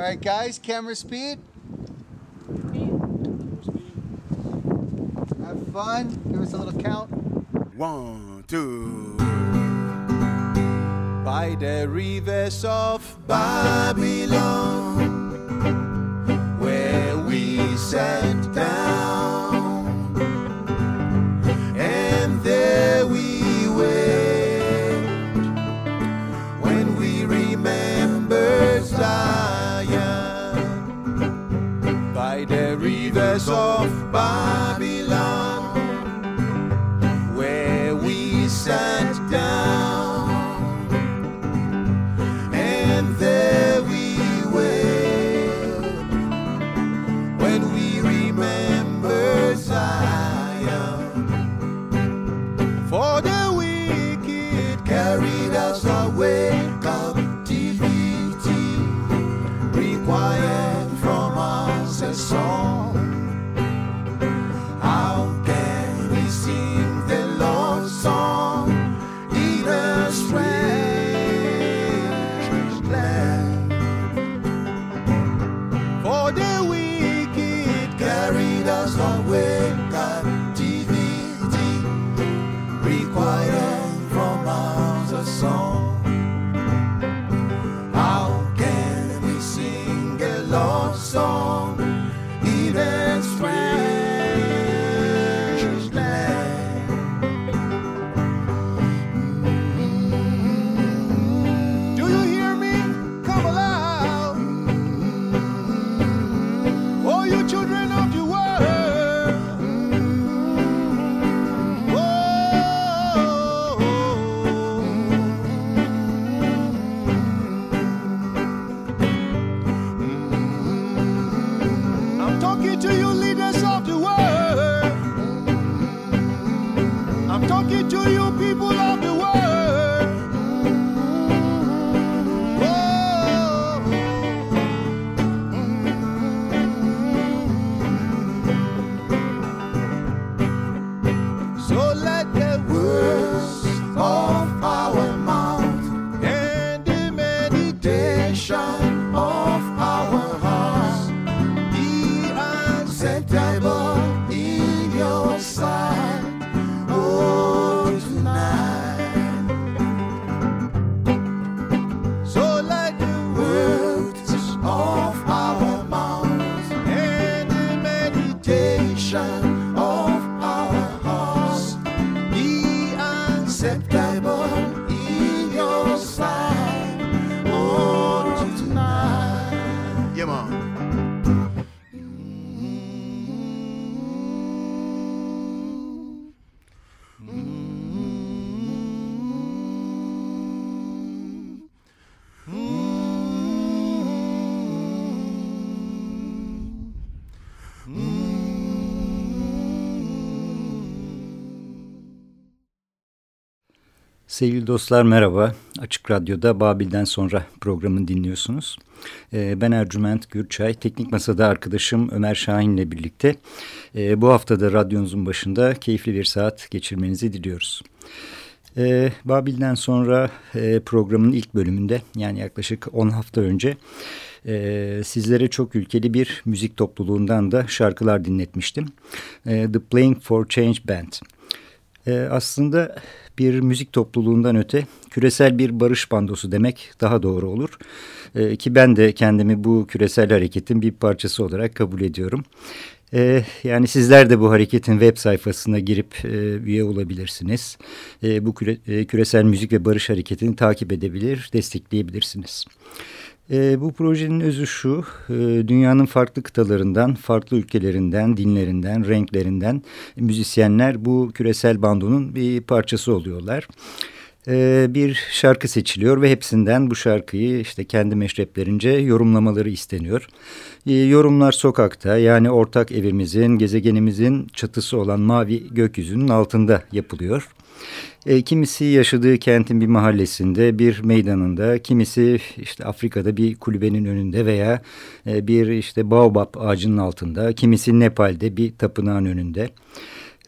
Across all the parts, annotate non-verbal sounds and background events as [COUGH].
All right, guys, camera speed. Have fun. Give us a little count. One, two. By the rivers of Babylon, where we sat down, tonight. Yeah, Sevgili dostlar merhaba. Açık Radyo'da Babil'den sonra programını dinliyorsunuz. Ee, ben Ercüment Gürçay. Teknik Masa'da arkadaşım Ömer Şahin'le birlikte e, bu haftada radyonuzun başında keyifli bir saat geçirmenizi diliyoruz. Ee, Babil'den sonra e, programın ilk bölümünde yani yaklaşık 10 hafta önce e, sizlere çok ülkeli bir müzik topluluğundan da şarkılar dinletmiştim. E, The Playing for Change Band. E, aslında bir müzik topluluğundan öte küresel bir barış bandosu demek daha doğru olur. E, ki ben de kendimi bu küresel hareketin bir parçası olarak kabul ediyorum. E, yani sizler de bu hareketin web sayfasına girip e, üye olabilirsiniz. E, bu küre, e, küresel müzik ve barış hareketini takip edebilir, destekleyebilirsiniz. E, bu projenin özü şu, e, dünyanın farklı kıtalarından, farklı ülkelerinden, dinlerinden, renklerinden müzisyenler bu küresel bandonun bir parçası oluyorlar. e, bir şarkı seçiliyor ve hepsinden bu şarkıyı işte kendi meşreplerince yorumlamaları isteniyor. E, yorumlar sokakta yani ortak evimizin, gezegenimizin çatısı olan mavi gökyüzünün altında yapılıyor. E, kimisi yaşadığı kentin bir mahallesinde, bir meydanında, kimisi işte Afrika'da bir kulübenin önünde veya e, bir işte baobab ağacının altında, kimisi Nepal'de bir tapınağın önünde.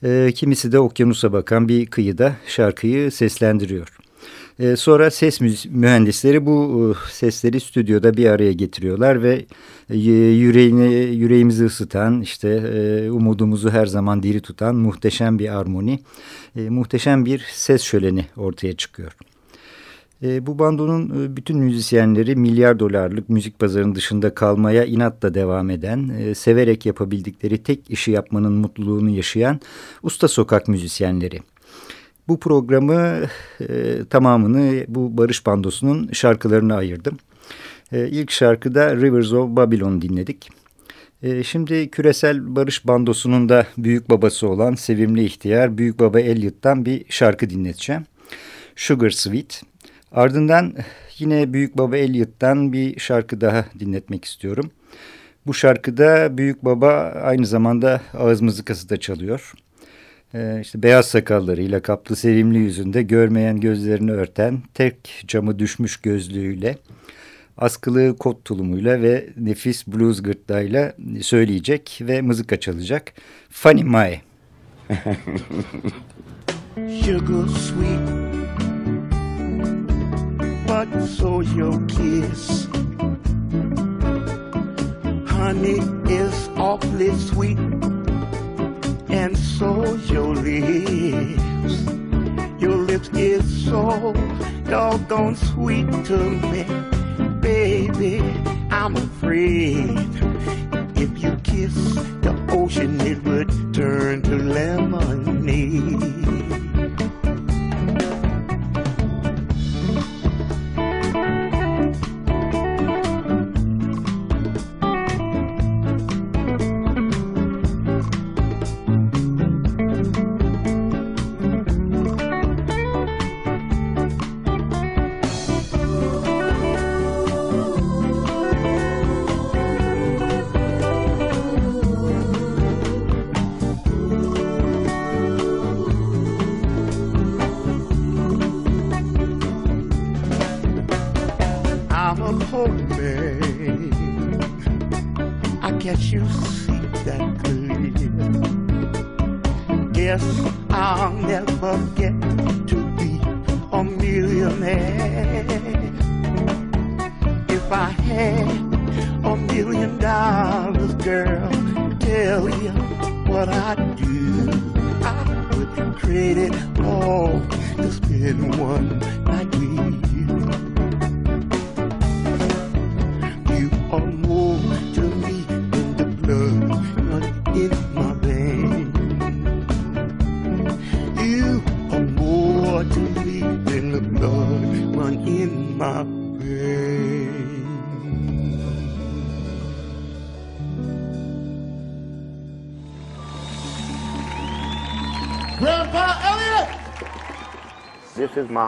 E, kimisi de okyanusa bakan bir kıyıda şarkıyı seslendiriyor. E, sonra ses mühendisleri bu e, sesleri stüdyoda bir araya getiriyorlar ve e, yüreğini, yüreğimizi ısıtan, işte e, umudumuzu her zaman diri tutan muhteşem bir armoni, muhteşem bir ses şöleni ortaya çıkıyor. Bu bandonun bütün müzisyenleri milyar dolarlık müzik pazarının dışında kalmaya inatla devam eden, severek yapabildikleri tek işi yapmanın mutluluğunu yaşayan usta sokak müzisyenleri. Bu programı e, tamamını bu Barış Bandosu'nun şarkılarına ayırdım. E, ilk şarkıda Rivers of Babylon dinledik. E, şimdi Küresel Barış Bandosu'nun da büyük babası olan sevimli ihtiyar Büyük Baba Elliot'tan bir şarkı dinleteceğim. Sugar Sweet. Ardından yine Büyük Baba Elliot'tan bir şarkı daha dinletmek istiyorum. Bu şarkıda Büyük Baba aynı zamanda ağız mızıkası da çalıyor. Ee, işte beyaz sakallarıyla kaplı sevimli yüzünde görmeyen gözlerini örten tek camı düşmüş gözlüğüyle askılı kot tulumuyla ve nefis blues gırtlağıyla söyleyecek ve mızıka çalacak. Funny Mae. [LAUGHS] Sugar sweet But so your kiss Honey is awfully sweet and so your lips. Your lips is so doggone sweet to me, baby. I'm afraid if you kiss the ocean, it would turn to lemonade.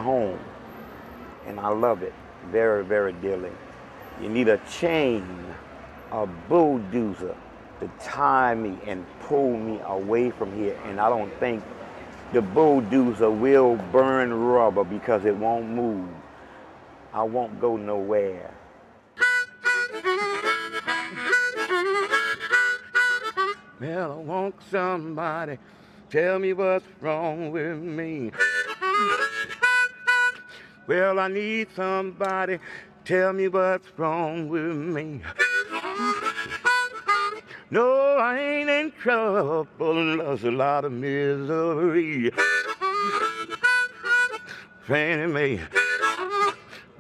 Home, and I love it very, very dearly. You need a chain, a bulldozer to tie me and pull me away from here, and I don't think the bulldozer will burn rubber because it won't move. I won't go nowhere. Well, I want somebody tell me what's wrong with me. Well, I need somebody tell me what's wrong with me. No, I ain't in trouble. There's a lot of misery. Fannie Mae,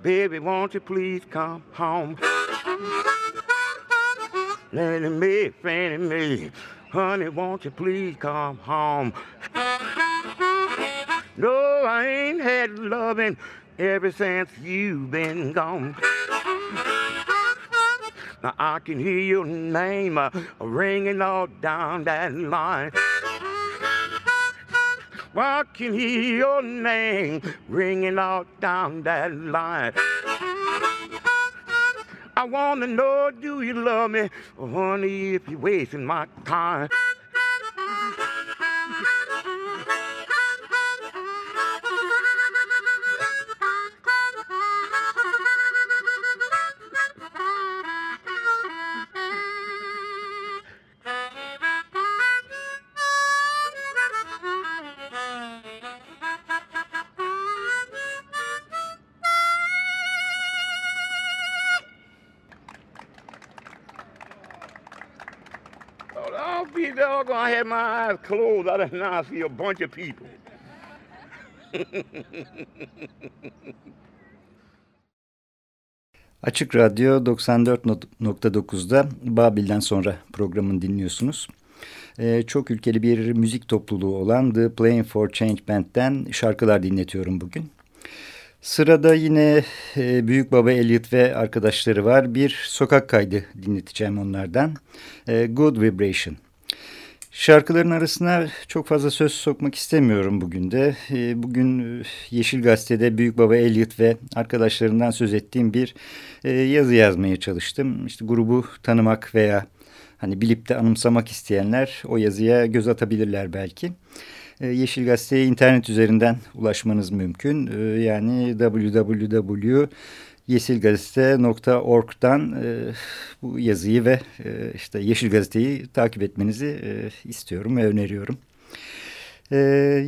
baby, won't you please come home? Fannie Mae, Fannie Mae, honey, won't you please come home? No, I ain't had loving ever since you've been gone. Now I can hear your name uh, ringing all down that line. I can hear your name ringing out down that line. I want to know, do you love me? Honey, if you're wasting my time. Had my eyes closed. I didn't now see a bunch of people. [LAUGHS] Açık Radyo 94.9'da Babil'den sonra programını dinliyorsunuz. Ee, çok ülkeli bir müzik topluluğu olan The Playing for Change Band'den şarkılar dinletiyorum bugün. Sırada yine e, Büyük Baba Elliot ve arkadaşları var. Bir sokak kaydı dinleteceğim onlardan. E, Good Vibration. Şarkıların arasına çok fazla söz sokmak istemiyorum bugün de. Ee, bugün e, Yeşil Gazete'de Büyük Baba Elliot ve arkadaşlarından söz ettiğim bir e, yazı yazmaya çalıştım. İşte grubu tanımak veya hani bilip de anımsamak isteyenler o yazıya göz atabilirler belki. Ee, Yeşil Gazete'ye internet üzerinden ulaşmanız mümkün. Ee, yani www yeşilgazete.org'dan e, bu yazıyı ve e, işte Yeşil Gazete'yi takip etmenizi e, istiyorum ve öneriyorum. E,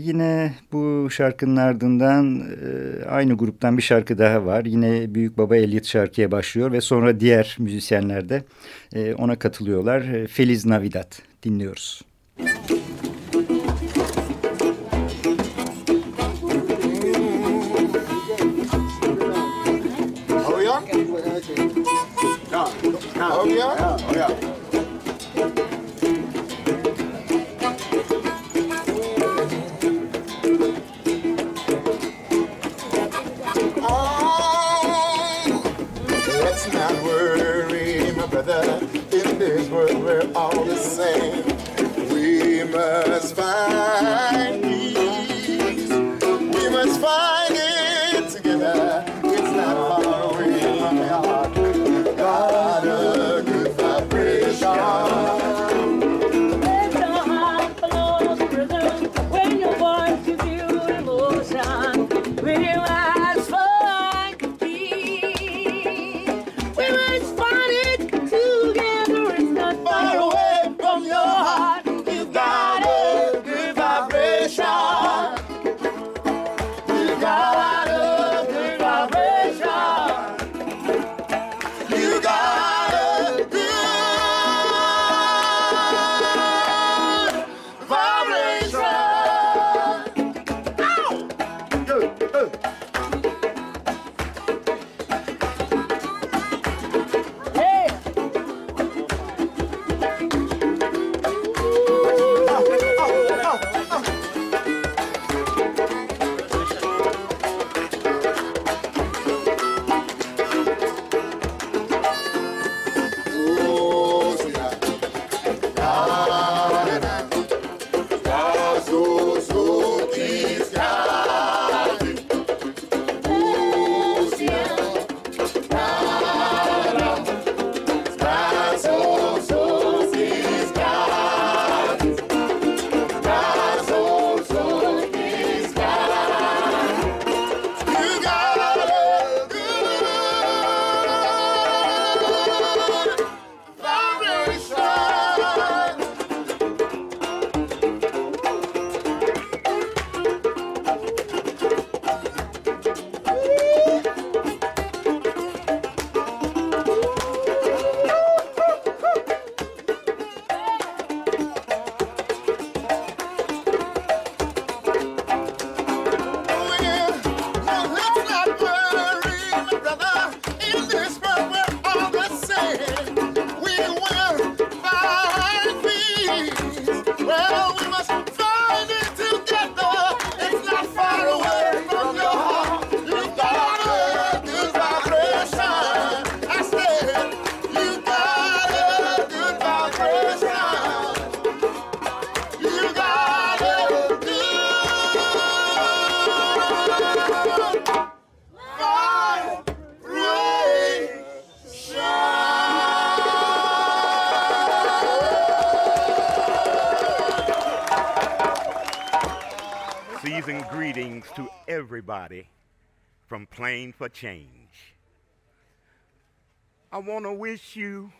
yine bu şarkının ardından e, aynı gruptan bir şarkı daha var. Yine Büyük Baba Elliot şarkıya başlıyor ve sonra diğer müzisyenler de e, ona katılıyorlar. E, Feliz Navidad dinliyoruz. Müzik Oh, yeah? Yeah. let's not worry, my brother. In this world, we're all the same. We must find for Change. I want to wish you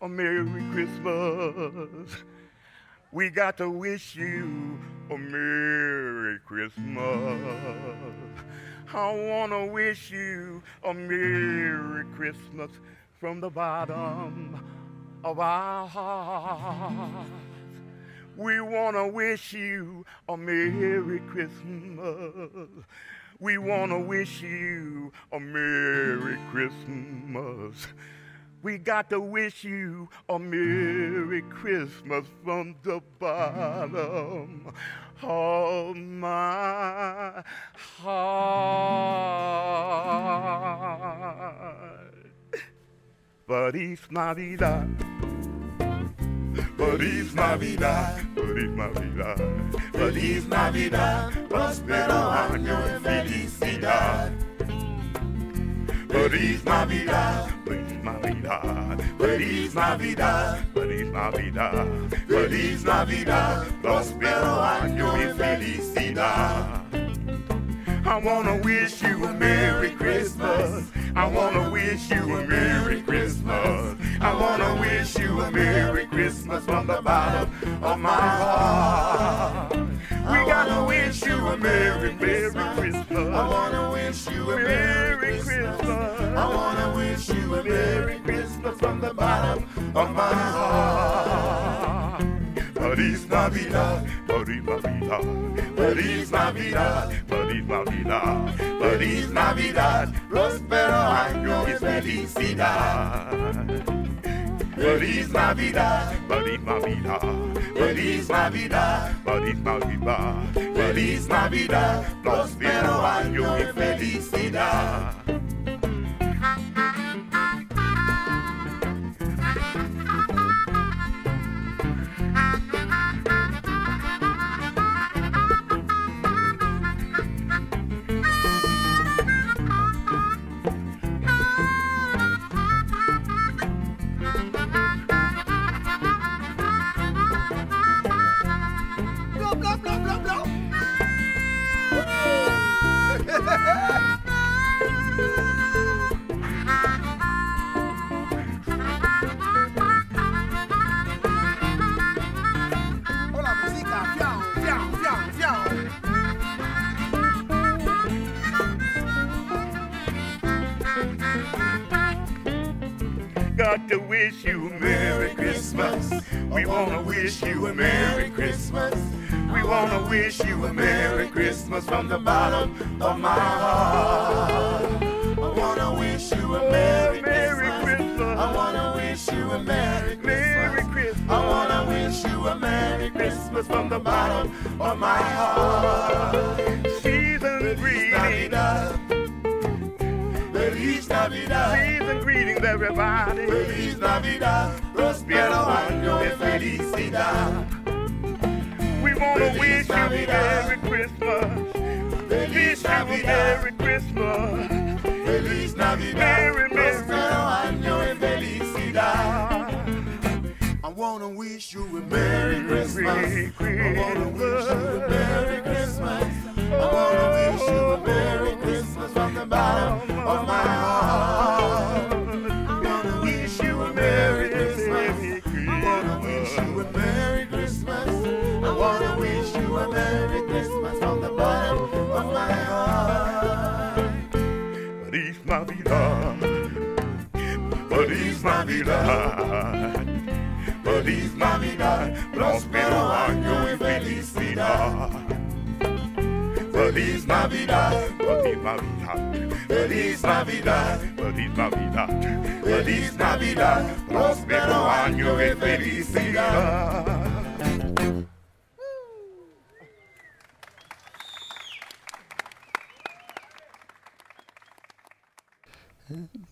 a Merry Christmas. We got to wish you a Merry Christmas. I want to wish you a Merry Christmas from the bottom of our hearts. We want to wish you a Merry Christmas. We want to wish you a Merry Christmas. We got to wish you a Merry Christmas from the bottom of my heart. Feliz Navidad. Feliz Navidad, Feliz Navidad, Feliz Navidad, próspero año Feliz Navidad, Feliz Navidad, Feliz Navidad, Feliz Navidad, Feliz Navidad, próspero año y felicidad. I wanna wish you a Merry Christmas. I wanna wish you a Merry Christmas. I wanna wish you a Merry Christmas from the bottom of my heart. We gotta wish you a Merry, Merry Christmas. I wanna wish you a Merry Christmas. I wanna wish you a Merry Christmas from the bottom of my heart. Feliz Navidad, Feliz Navidad, Feliz Navidad, Feliz Navidad, Feliz Navidad, próspero año y felicidad. Feliz Navidad, Feliz Navidad, Feliz Navidad, Feliz Navidad, Feliz Navidad, próspero año y felicidad. Got to wish you a Merry Christmas. We wanna wish you a Merry Christmas. We wanna wish you a Merry Christmas from the bottom of my heart. I wanna wish you a Merry, Merry Christmas. I wanna wish you a Merry Christmas. I wanna wish you a Merry Christmas from the bottom of my heart. Feliz Navidad. Season greetings, everybody. Feliz Navidad. Prospero año de felicidad. We wanna Feliz wish you a Merry Christmas. Feliz Wish you a Merry Christmas. Feliz Navidad, Merry, Merry. próspero año y felicidad. I wanna wish you a Merry Christmas. Merry I wanna wish you a Merry Christmas. I wanna wish you a Merry Christmas from the bottom of my heart. I wanna wish you a Merry Christmas. I wanna wish you a Merry Christmas. I wanna wish you a Merry Christmas from the bottom of my heart. Feliz Navidad. Feliz Navidad. Feliz Navidad. Próspero año y felicidad. Feliz Navidad. Feliz Navidad. Feliz Navidad. Feliz Navidad. Feliz Navidad. Próspero año y felicidad.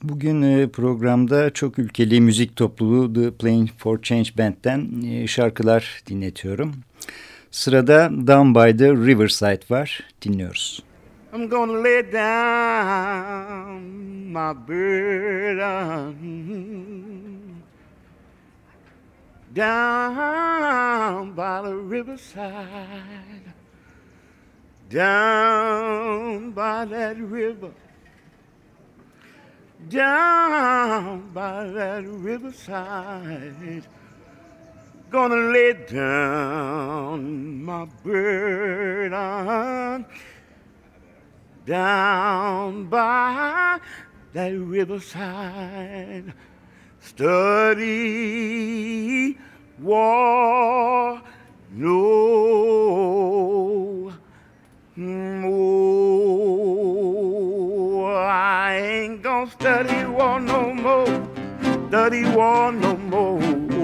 Bugün e, programda çok ülkeli müzik topluluğu The Playing for Change Band'den e, şarkılar dinletiyorum. Sırada Down by the Riverside var. Dinliyoruz. I'm gonna lay down my burden down by the riverside. down by that river, down by that riverside. Gonna lay down my burden down by that riverside. Study war, no more. I ain't gonna study war no more. Study war no more.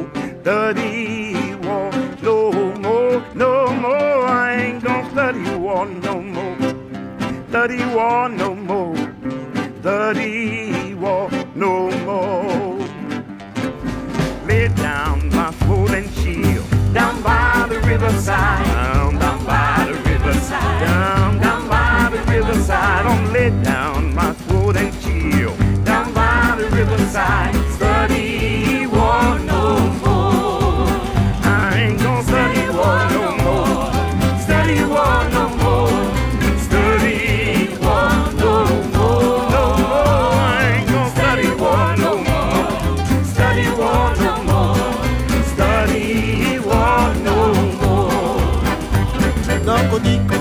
Study war no more. No more. I ain't gonna study war no more. Study war no more. Study war no more. Lay down my sword and shield down by the riverside. Down, down by the riverside. Down, down by the riverside. I'm lay down my sword and shield down by the riverside. narcotique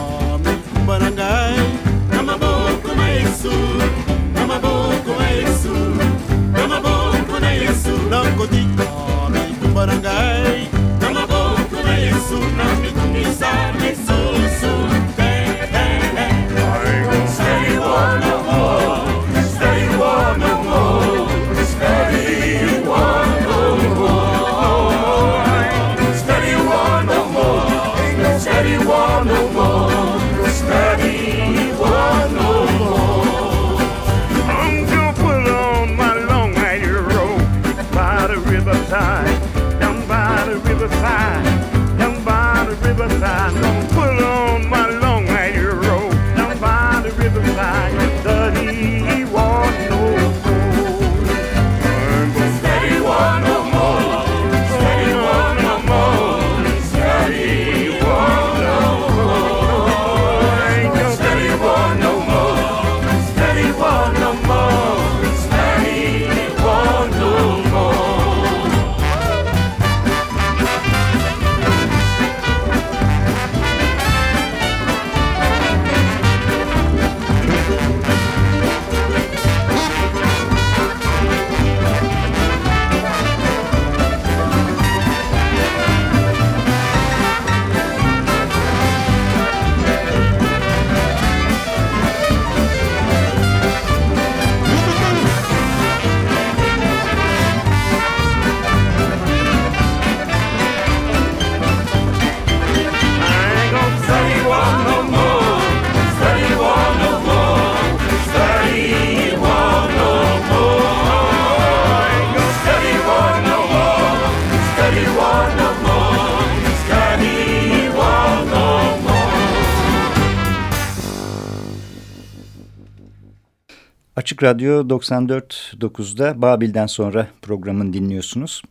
Açık Radyo 94.9'da Babil'den sonra programın dinliyorsunuz.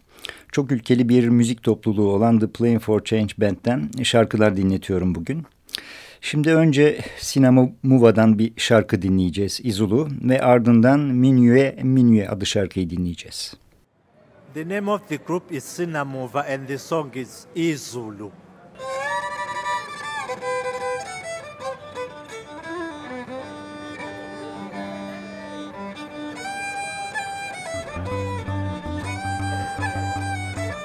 Çok ülkeli bir müzik topluluğu olan The Playing for Change Band'den şarkılar dinletiyorum bugün. Şimdi önce Sinema Muva'dan bir şarkı dinleyeceğiz İzulu ve ardından Minue Minue adı şarkıyı dinleyeceğiz. The name of the group is Sinamova and the song is Izulu.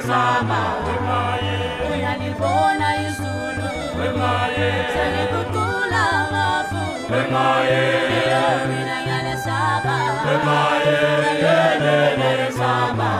zama wemaye uyanibona izulu. Wemaye selikucula mafu wemaye mina ngalesaba wemaye yelelesaba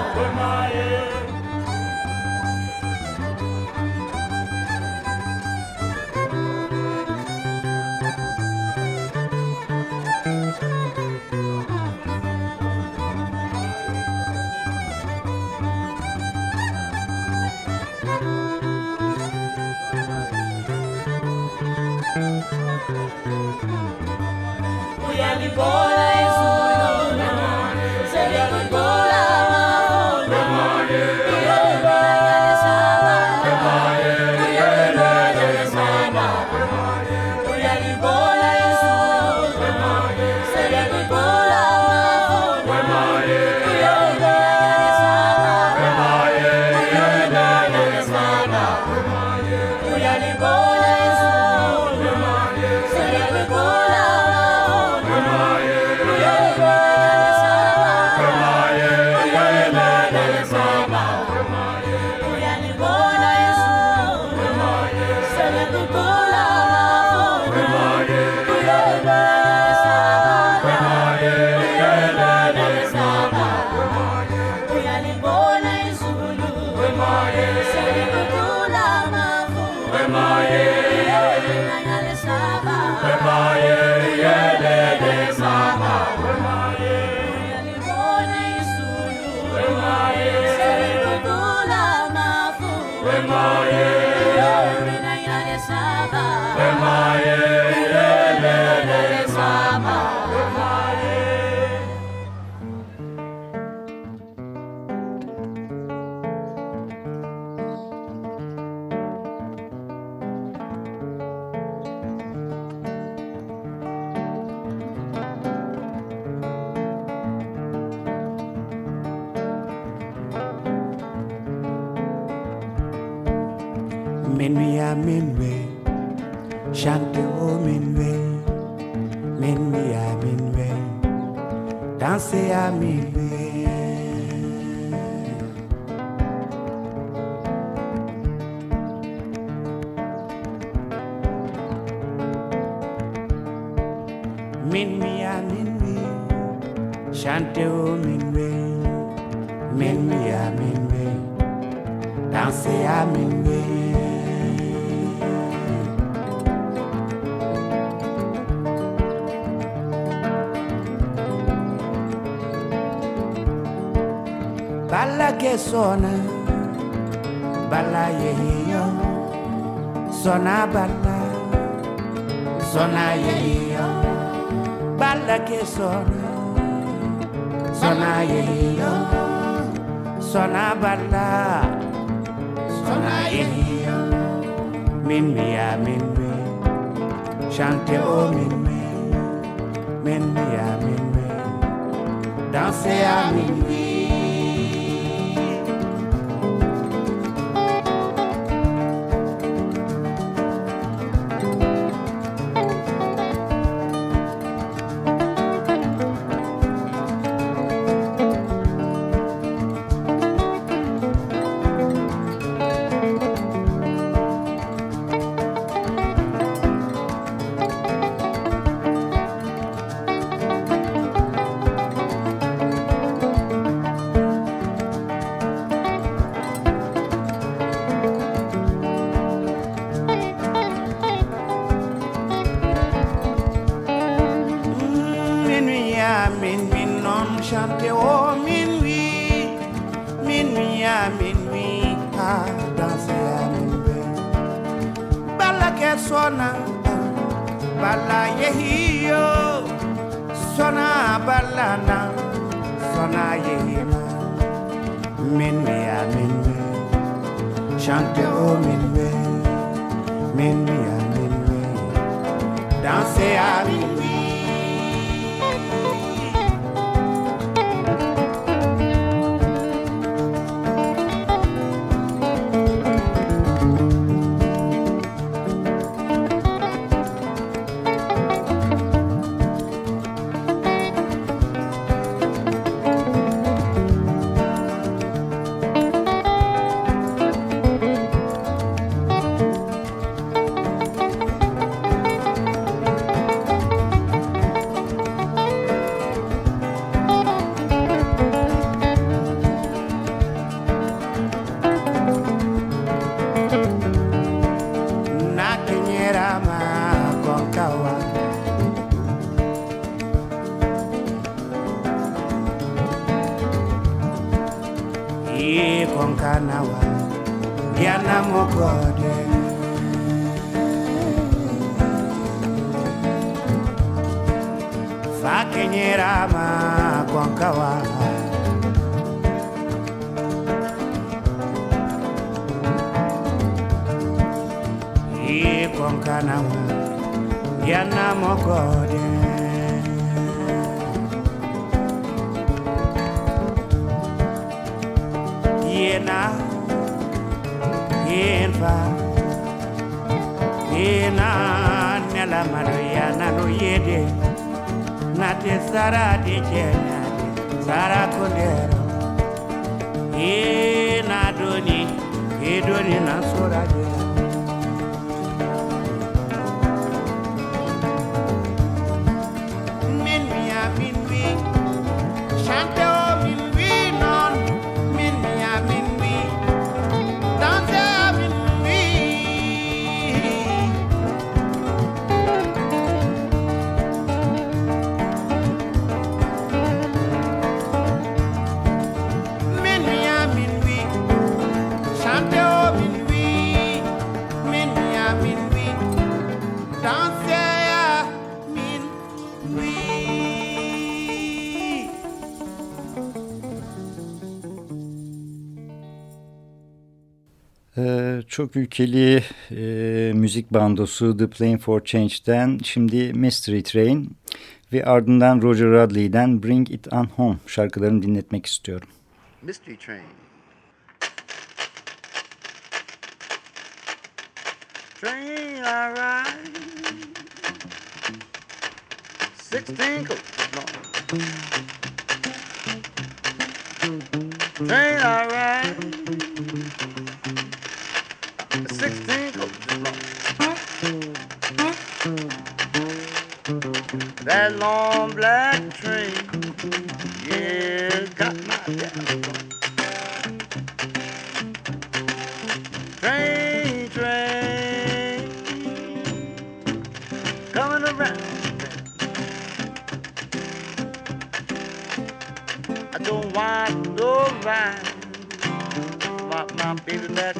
Saba. Where my ye konkanawa yana mokode fakenyera ma konkawa ye konkanawa yana mokode in fa ina nela maria na lo yede na te sara de chena sara kondero ina doni idoni na sura çok ülkeli e, müzik bandosu The Plane for Change'den şimdi Mystery Train ve ardından Roger Radley'den Bring It On Home şarkılarını dinletmek istiyorum. Mystery Train. Train I ride Six Train I ride that long black train. Yeah, got my gal Train, train, coming around. I don't want no ride. My, my baby, that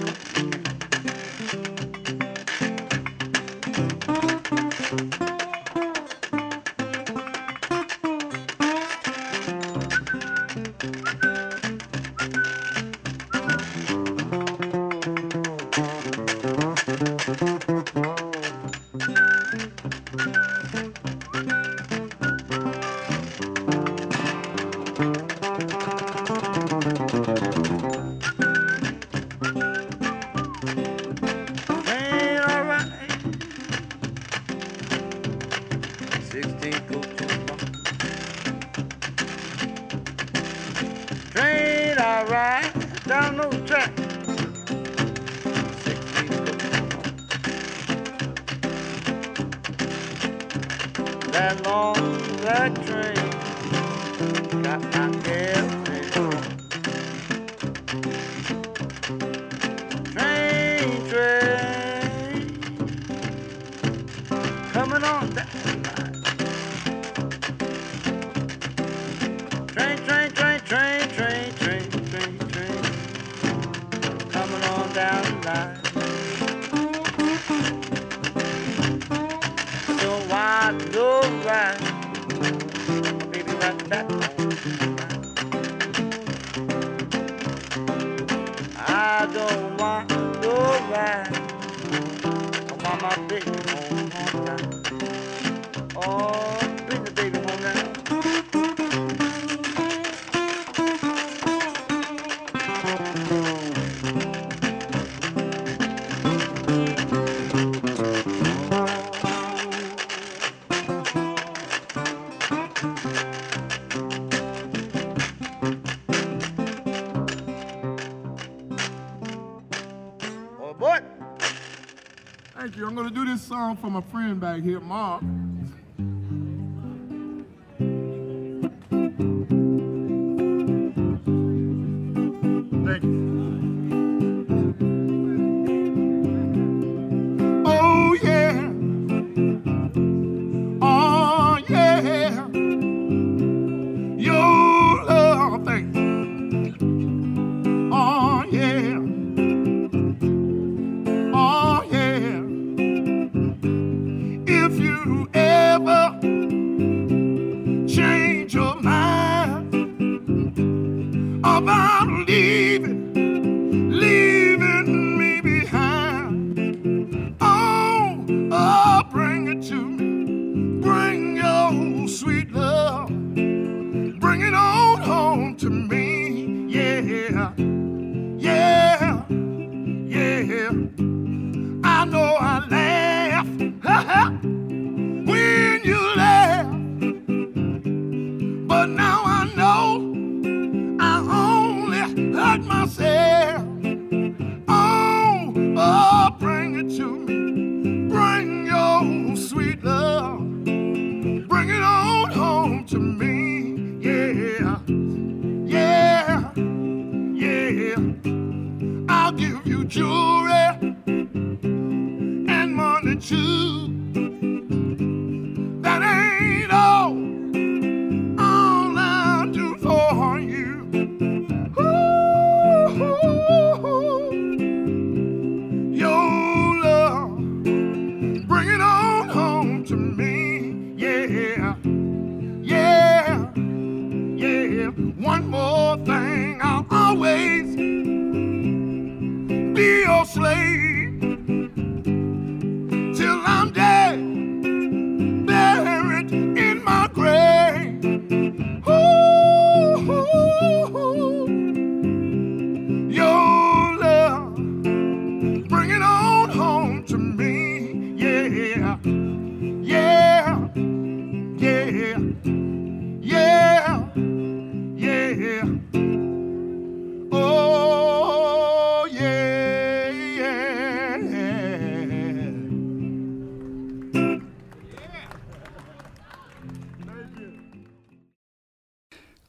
from a friend back here, Mark.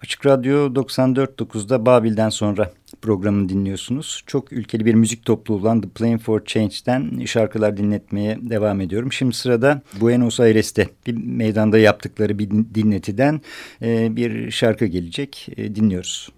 Açık Radyo 94.9'da Babil'den sonra programını dinliyorsunuz. Çok ülkeli bir müzik topluluğu olan The Plane for Change'den şarkılar dinletmeye devam ediyorum. Şimdi sırada Buenos Aires'te bir meydanda yaptıkları bir dinletiden e, bir şarkı gelecek. E, dinliyoruz.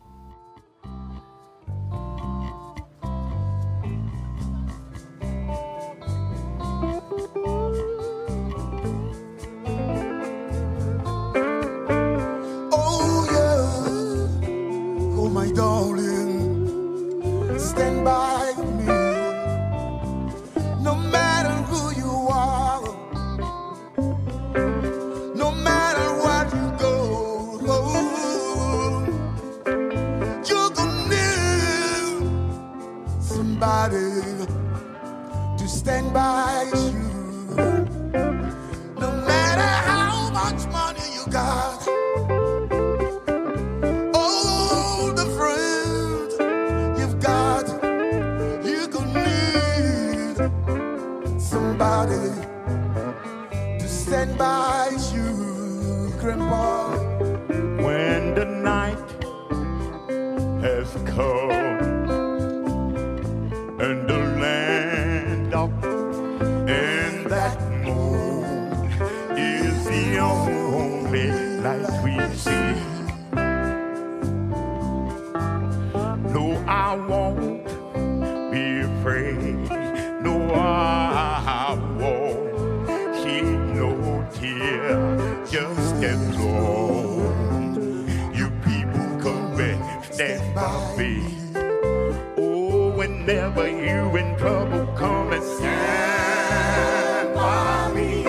Oh, whenever you in trouble, come and stand by me.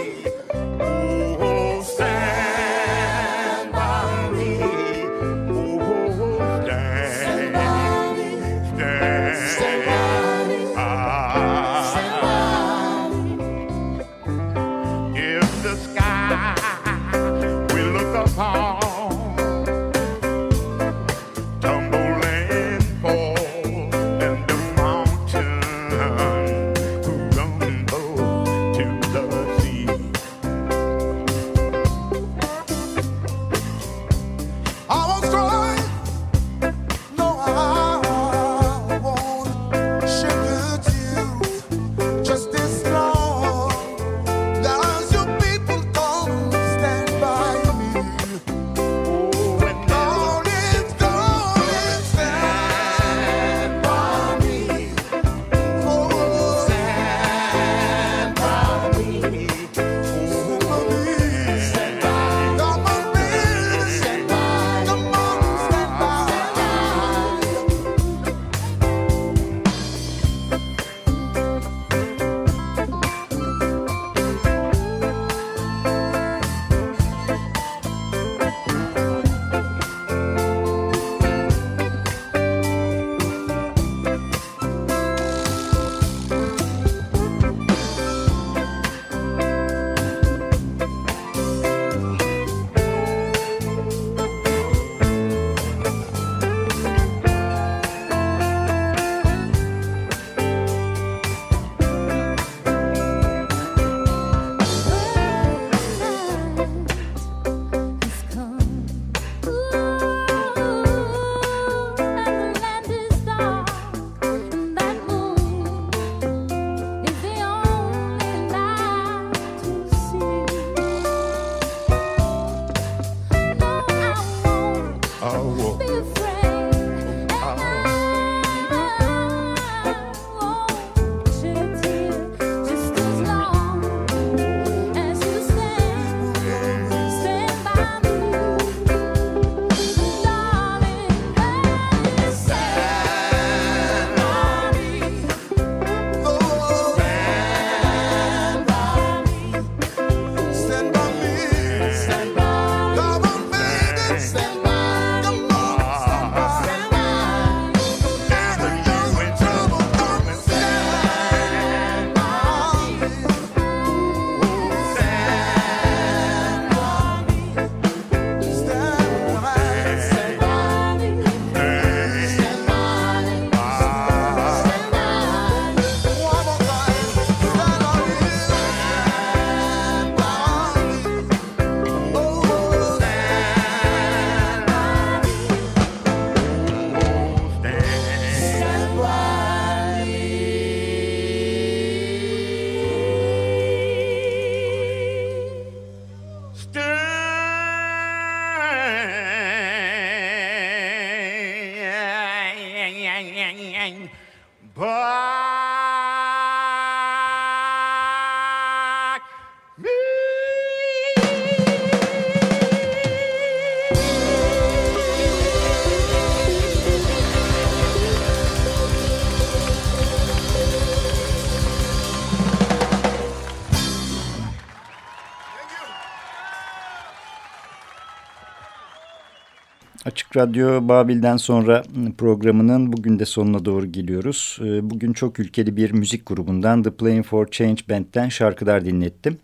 Açık Radyo Babil'den sonra programının bugün de sonuna doğru geliyoruz. Ee, Bugün çok ülkeli bir müzik grubundan The Playing for Change Band'den şarkılar dinlettim.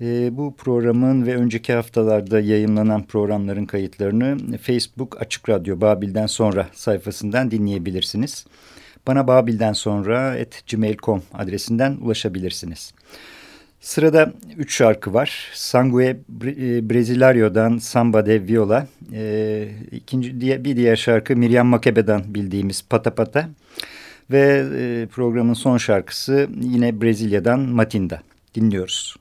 Ee, Bu programın ve önceki haftalarda yayınlanan programların kayıtlarını Facebook Açık Radyo Babil'den sonra sayfasından dinleyebilirsiniz. Bana babilden sonra at gmail.com adresinden ulaşabilirsiniz. Sırada üç şarkı var. Sangue e, Brasilario'dan Samba de Viola. Ee, ikinci, bir diğer şarkı Miriam Makebe'den bildiğimiz Pata Pata. Ve e, programın son şarkısı yine Brezilya'dan Matinda. Dinliyoruz.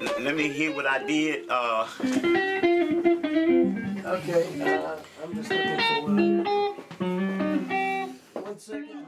let me hear what I did. Uh, okay, uh, I'm just looking for one. One second.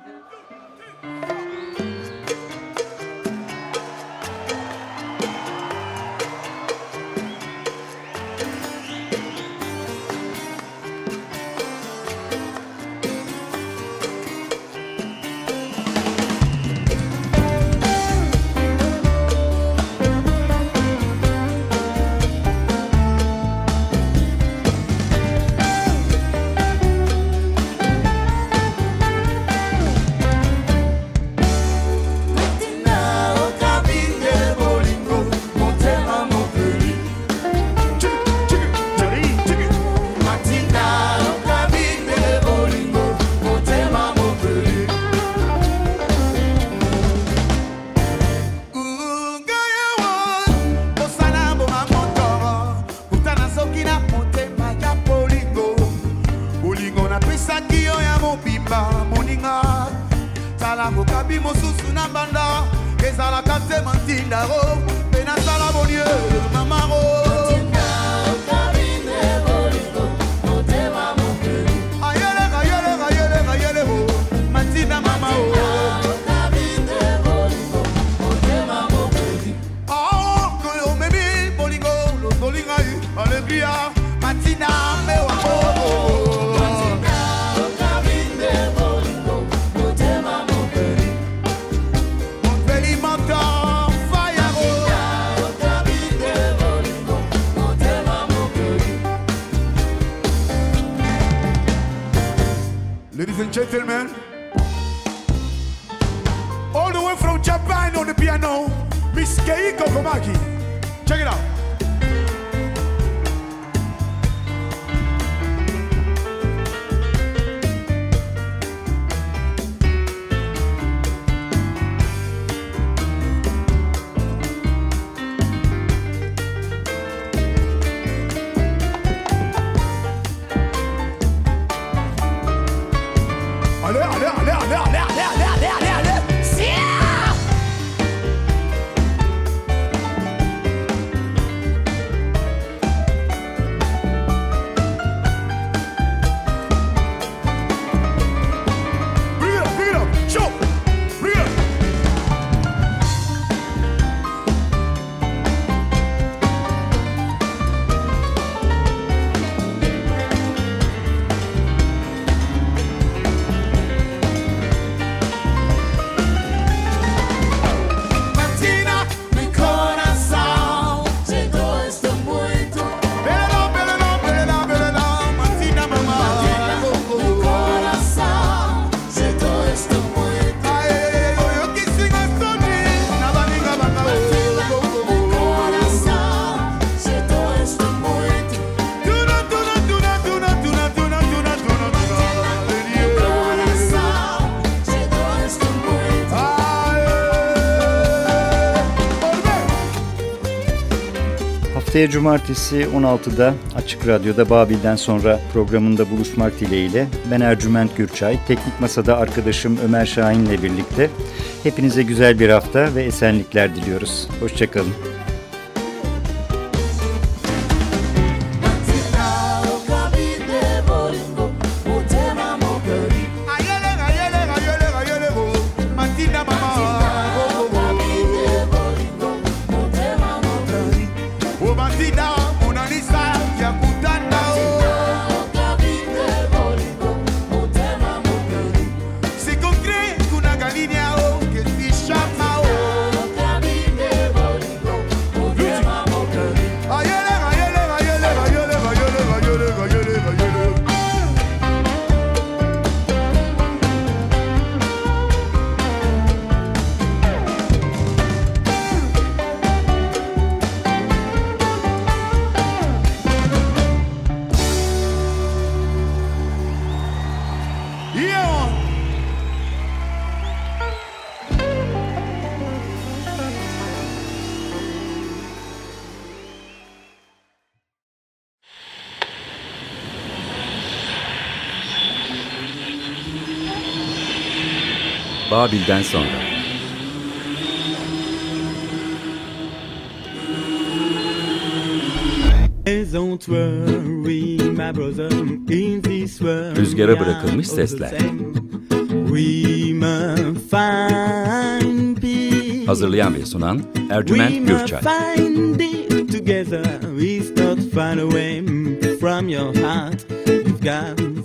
ladies and gentlemen. All the way from Japan on the piano, Miss Keiko Komaki. Check it out. Haftaya cumartesi 16'da Açık Radyo'da Babil'den sonra programında buluşmak dileğiyle ben Ercüment Gürçay, teknik masada arkadaşım Ömer Şahin'le birlikte hepinize güzel bir hafta ve esenlikler diliyoruz. Hoşçakalın. Babil'den sonra. Rüzgara bırakılmış sesler. Hazırlayan ve sunan Ercüment Gürçay. Together, we start far away from your heart. You've got